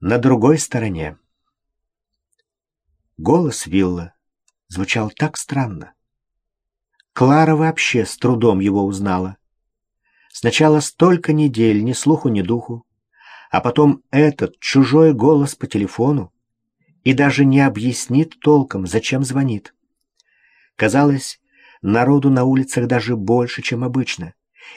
на другой стороне. Голос Вилла звучал так странно. Клара вообще с трудом его узнала. Сначала столько недель, ни слуху, ни духу, а потом этот чужой голос по телефону и даже не объяснит толком, зачем звонит. Казалось, народу на улицах даже больше, чем обычно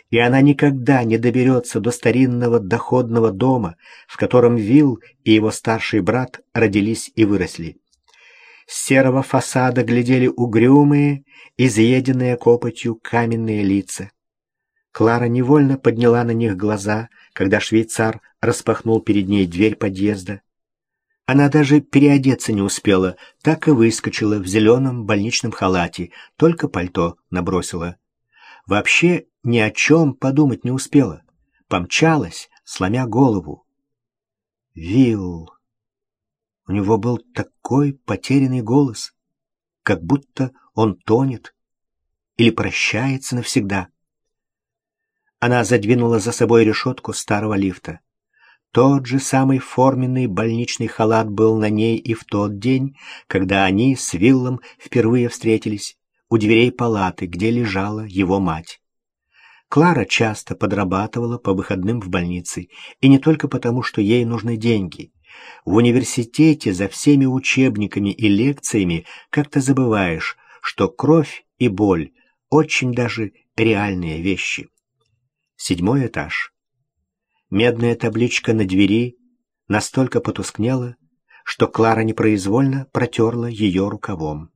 и она никогда не доберется до старинного доходного дома, в котором Вилл и его старший брат родились и выросли. С серого фасада глядели угрюмые, изъеденные копотью каменные лица. Клара невольно подняла на них глаза, когда швейцар распахнул перед ней дверь подъезда. Она даже переодеться не успела, так и выскочила в зеленом больничном халате, только пальто набросила. Вообще ни о чем подумать не успела. Помчалась, сломя голову. Вилл. У него был такой потерянный голос, как будто он тонет или прощается навсегда. Она задвинула за собой решетку старого лифта. Тот же самый форменный больничный халат был на ней и в тот день, когда они с Виллом впервые встретились у дверей палаты, где лежала его мать. Клара часто подрабатывала по выходным в больнице, и не только потому, что ей нужны деньги. В университете за всеми учебниками и лекциями как-то забываешь, что кровь и боль очень даже реальные вещи. Седьмой этаж. Медная табличка на двери настолько потускнела, что Клара непроизвольно протерла ее рукавом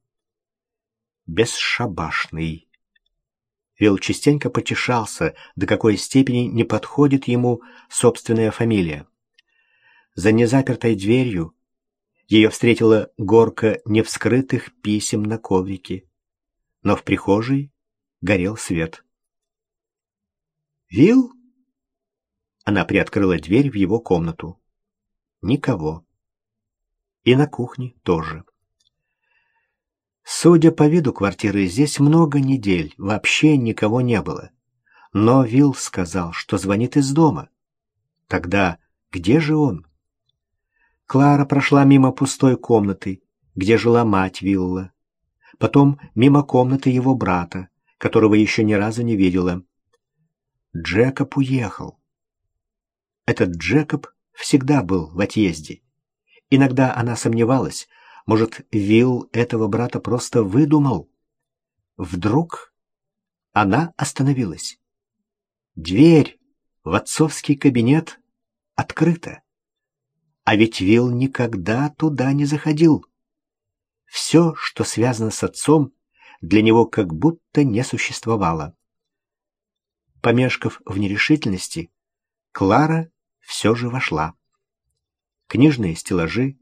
бесшабашный. Вилл частенько потешался, до какой степени не подходит ему собственная фамилия. За незапертой дверью ее встретила горка невскрытых писем на коврике, но в прихожей горел свет. «Вилл?» Она приоткрыла дверь в его комнату. Никого. И на кухне тоже. Судя по виду квартиры, здесь много недель, вообще никого не было. Но Вилл сказал, что звонит из дома. Тогда где же он? Клара прошла мимо пустой комнаты, где жила мать Вилла. Потом мимо комнаты его брата, которого еще ни разу не видела. Джекоб уехал. Этот Джекоб всегда был в отъезде. Иногда она сомневалась, может, Вилл этого брата просто выдумал? Вдруг она остановилась. Дверь в отцовский кабинет открыта. А ведь Вилл никогда туда не заходил. Все, что связано с отцом, для него как будто не существовало. Помешков в нерешительности, Клара все же вошла. Книжные стеллажи,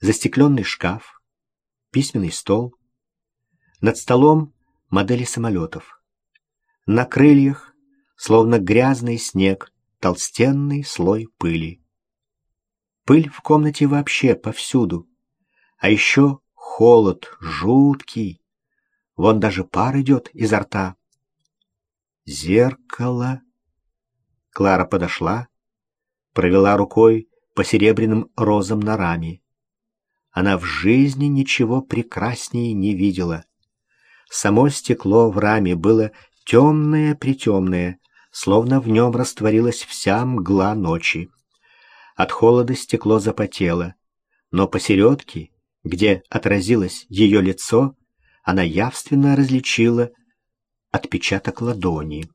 застекленный шкаф, письменный стол. Над столом модели самолетов. На крыльях, словно грязный снег, толстенный слой пыли. Пыль в комнате вообще повсюду. А еще холод жуткий. Вон даже пар идет изо рта. Зеркало. Клара подошла, провела рукой по серебряным розам на раме. Она в жизни ничего прекраснее не видела. Само стекло в раме было темное-притемное, словно в нем растворилась вся мгла ночи. От холода стекло запотело, но посередке, где отразилось ее лицо, она явственно различила отпечаток ладони.